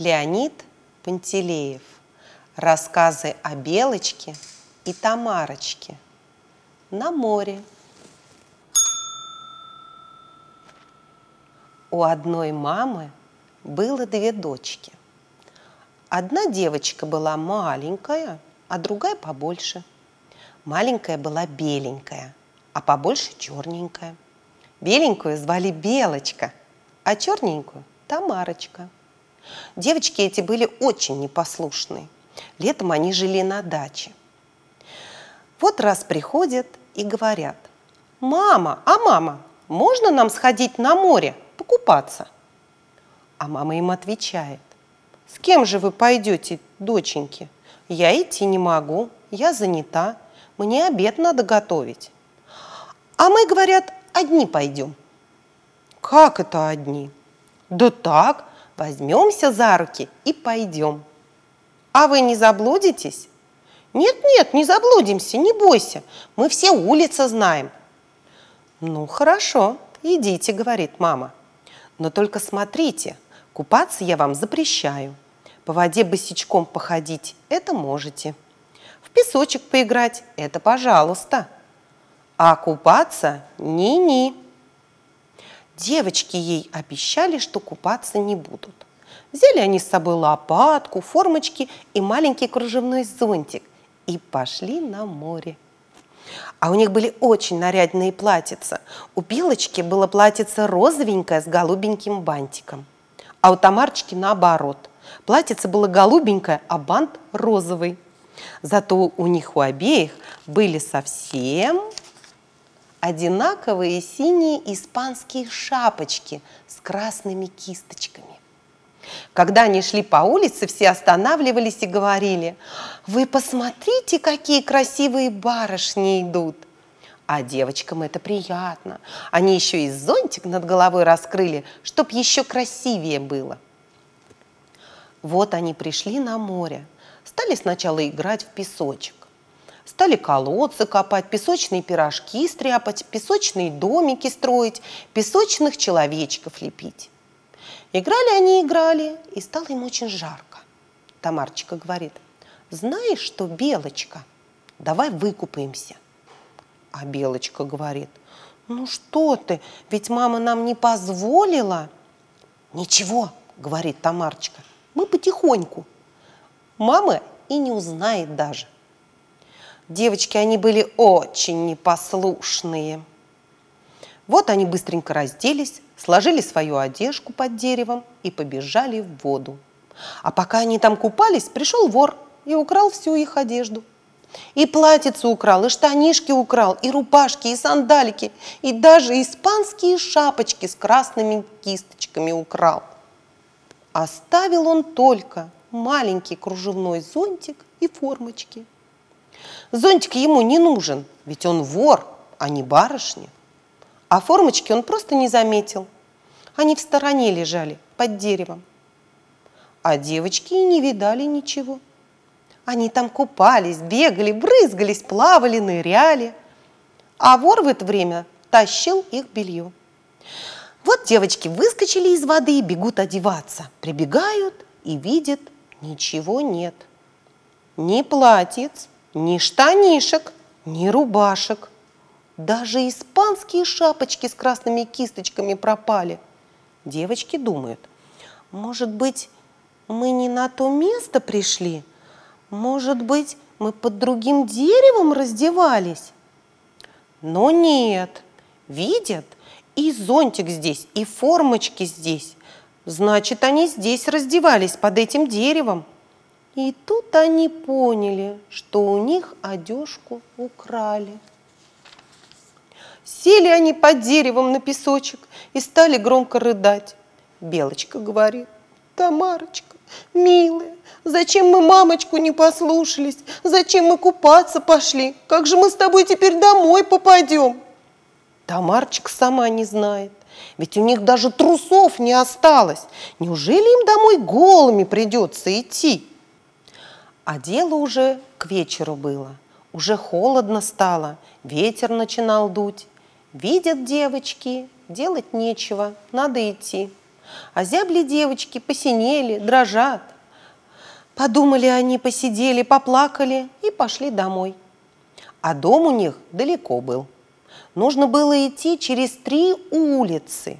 Леонид Пантелеев. Рассказы о Белочке и Тамарочке. На море. У одной мамы было две дочки. Одна девочка была маленькая, а другая побольше. Маленькая была беленькая, а побольше черненькая. Беленькую звали Белочка, а черненькую – Тамарочка. Девочки эти были очень непослушные. Летом они жили на даче. Вот раз приходят и говорят, «Мама, а мама, можно нам сходить на море, покупаться?» А мама им отвечает, «С кем же вы пойдете, доченьки? Я идти не могу, я занята, мне обед надо готовить». А мы, говорят, одни пойдем. Как это одни? Да так, возьмемся за руки и пойдем. А вы не заблудитесь? Нет-нет, не заблудимся, не бойся, мы все улицы знаем. Ну, хорошо, идите, говорит мама. Но только смотрите, купаться я вам запрещаю. По воде босичком походить – это можете. В песочек поиграть – это пожалуйста. А купаться – ни-ни. Девочки ей обещали, что купаться не будут. Взяли они с собой лопатку, формочки и маленький кружевной зонтик и пошли на море. А у них были очень нарядные платьица. У Белочки было платьице розовенькое с голубеньким бантиком. А у Тамарочки наоборот. Платьице было голубенькое, а бант розовый. Зато у них у обеих были совсем одинаковые синие испанские шапочки с красными кисточками. Когда они шли по улице, все останавливались и говорили, «Вы посмотрите, какие красивые барышни идут!» А девочкам это приятно. Они еще и зонтик над головой раскрыли, чтоб еще красивее было. Вот они пришли на море. Стали сначала играть в песочек. Стали колодцы копать, песочные пирожки стряпать, песочные домики строить, песочных человечков лепить. Играли они, играли, и стало им очень жарко. Тамарочка говорит, знаешь что, Белочка, давай выкупаемся. А Белочка говорит, ну что ты, ведь мама нам не позволила. Ничего, говорит Тамарочка, мы потихоньку. Мама и не узнает даже. Девочки, они были очень непослушные. Вот они быстренько разделись, сложили свою одежку под деревом и побежали в воду. А пока они там купались, пришел вор и украл всю их одежду. И платьицу украл, и штанишки украл, и рубашки, и сандалики, и даже испанские шапочки с красными кисточками украл. Оставил он только маленький кружевной зонтик и формочки. Зонтик ему не нужен, ведь он вор, а не барышня. А формочки он просто не заметил. Они в стороне лежали, под деревом. А девочки и не видали ничего. Они там купались, бегали, брызгались, плавали, ныряли. А вор в это время тащил их белье. Вот девочки выскочили из воды и бегут одеваться. Прибегают и видят, ничего нет. Ни платьиц, ни штанишек, ни рубашек. Даже испанские шапочки с красными кисточками пропали. Девочки думают, может быть, мы не на то место пришли? Может быть, мы под другим деревом раздевались? Но нет, видят, и зонтик здесь, и формочки здесь. Значит, они здесь раздевались под этим деревом. И тут они поняли, что у них одежку украли. Сели они под деревом на песочек и стали громко рыдать. Белочка говорит, Тамарочка, милая, зачем мы мамочку не послушались? Зачем мы купаться пошли? Как же мы с тобой теперь домой попадем? Тамарочка сама не знает, ведь у них даже трусов не осталось. Неужели им домой голыми придется идти? А дело уже к вечеру было. Уже холодно стало, ветер начинал дуть. Видят девочки, делать нечего, надо идти. А зябли девочки, посинели, дрожат. Подумали они, посидели, поплакали и пошли домой. А дом у них далеко был. Нужно было идти через три улицы.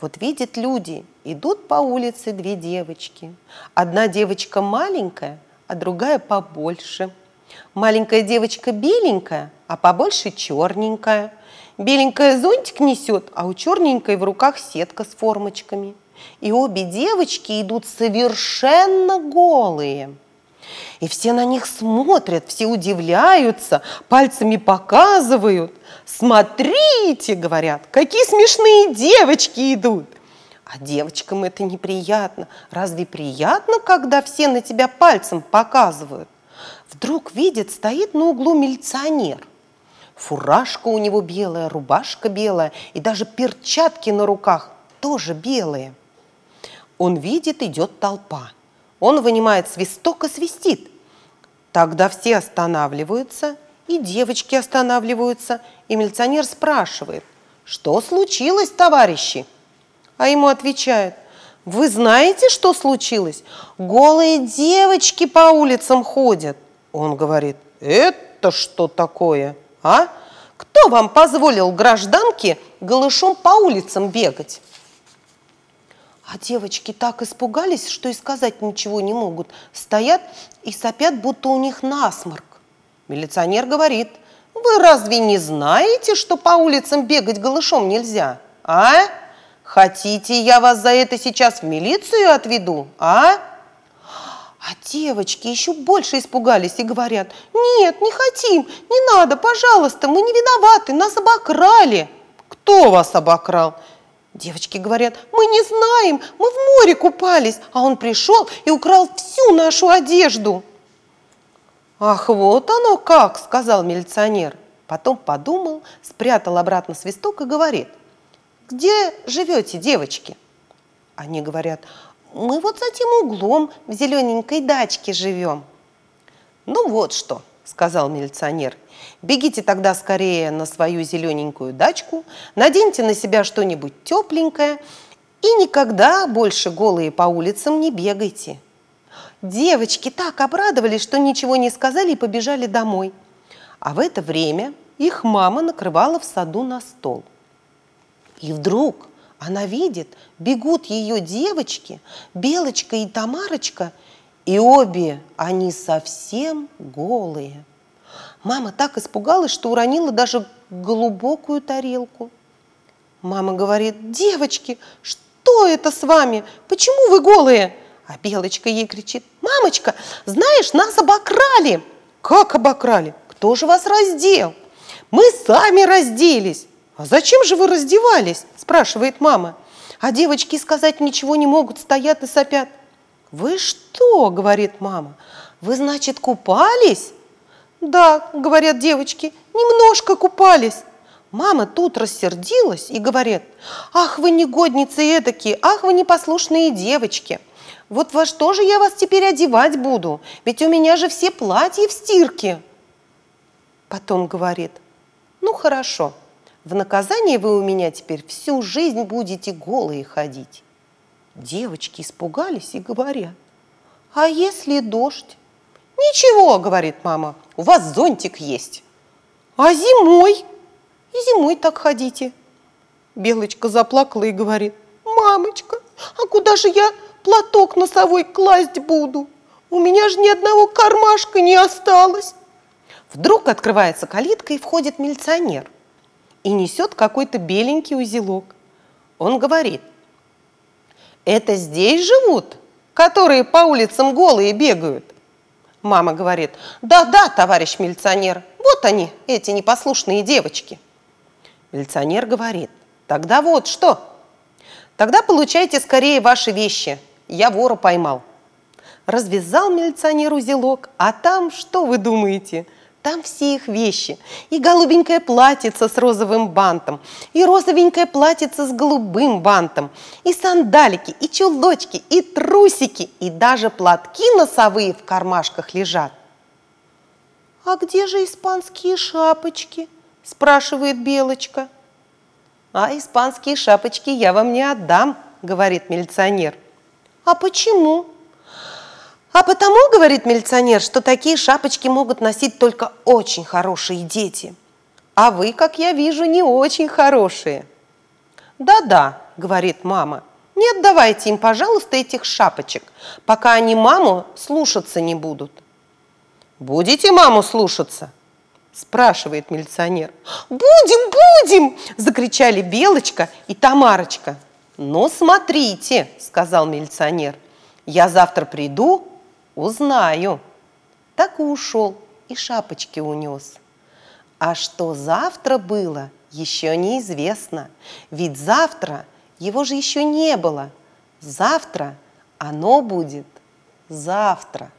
Вот видят люди, идут по улице две девочки. Одна девочка маленькая, а другая побольше. Маленькая девочка беленькая, а побольше черненькая. Беленькая зонтик несет, а у черненькой в руках сетка с формочками. И обе девочки идут совершенно голые. И все на них смотрят, все удивляются, пальцами показывают. «Смотрите!» – говорят, «какие смешные девочки идут!» А девочкам это неприятно. Разве приятно, когда все на тебя пальцем показывают? Вдруг видит, стоит на углу милиционер. Фуражка у него белая, рубашка белая и даже перчатки на руках тоже белые. Он видит, идет толпа. Он вынимает свисток и свистит. Тогда все останавливаются, и девочки останавливаются, и милиционер спрашивает, что случилось, товарищи? А ему отвечают, вы знаете, что случилось? Голые девочки по улицам ходят. Он говорит, это что такое, а? Кто вам позволил гражданке голышом по улицам бегать? А девочки так испугались, что и сказать ничего не могут. Стоят и сопят, будто у них насморк. Милиционер говорит, вы разве не знаете, что по улицам бегать голышом нельзя? А? Хотите, я вас за это сейчас в милицию отведу? А? А девочки еще больше испугались и говорят, нет, не хотим, не надо, пожалуйста, мы не виноваты, нас обокрали. Кто вас обокрал? Девочки говорят, мы не знаем, мы в море купались, а он пришел и украл всю нашу одежду. Ах, вот оно как, сказал милиционер. Потом подумал, спрятал обратно свисток и говорит, где живете, девочки? Они говорят, мы вот за тем углом в зелененькой дачке живем. Ну вот что, сказал милиционер, Бегите тогда скорее на свою зелененькую дачку, наденьте на себя что-нибудь тепленькое и никогда больше голые по улицам не бегайте. Девочки так обрадовались, что ничего не сказали и побежали домой. А в это время их мама накрывала в саду на стол. И вдруг она видит, бегут ее девочки, Белочка и Тамарочка, и обе они совсем голые. Мама так испугалась, что уронила даже глубокую тарелку. Мама говорит, девочки, что это с вами? Почему вы голые? А Белочка ей кричит, мамочка, знаешь, нас обокрали. Как обокрали? Кто же вас раздел? Мы сами разделись. А зачем же вы раздевались? Спрашивает мама. А девочки сказать ничего не могут, стоят и сопят. Вы что, говорит мама, вы, значит, купались? «Да», — говорят девочки, — «немножко купались». Мама тут рассердилась и говорит, «Ах, вы негодницы эдакие, ах, вы непослушные девочки! Вот во что же я вас теперь одевать буду? Ведь у меня же все платья в стирке!» Потом говорит, «Ну, хорошо, в наказание вы у меня теперь всю жизнь будете голые ходить». Девочки испугались и говорят, «А если дождь?» «Ничего», — говорит мама, — «у вас зонтик есть». «А зимой?» «И зимой так ходите». Белочка заплакала и говорит, «Мамочка, а куда же я платок носовой класть буду? У меня же ни одного кармашка не осталось». Вдруг открывается калитка и входит милиционер и несет какой-то беленький узелок. Он говорит, «Это здесь живут, которые по улицам голые бегают?» Мама говорит, да-да, товарищ милиционер, вот они, эти непослушные девочки. Милиционер говорит, тогда вот что, тогда получайте скорее ваши вещи, я вора поймал. Развязал милиционер узелок, а там, что вы думаете – там все их вещи. И голубенькое платьице с розовым бантом, и розовенькое платьице с голубым бантом, и сандалики, и чулочки, и трусики, и даже платки носовые в кармашках лежат. «А где же испанские шапочки?» – спрашивает Белочка. «А испанские шапочки я вам не отдам», говорит милиционер. А почему? А потому, говорит милиционер, что такие шапочки могут носить только очень хорошие дети. А вы, как я вижу, не очень хорошие. Да-да, говорит мама, не отдавайте им, пожалуйста, этих шапочек, пока они маму слушаться не будут. Будете маму слушаться? Спрашивает милиционер. Будем, будем! Закричали Белочка и Тамарочка. Ну, смотрите, сказал милиционер. Я завтра приду, узнаю. Так и ушел, и шапочки унес. А что завтра было, еще неизвестно. Ведь завтра его же еще не было. Завтра оно будет завтра.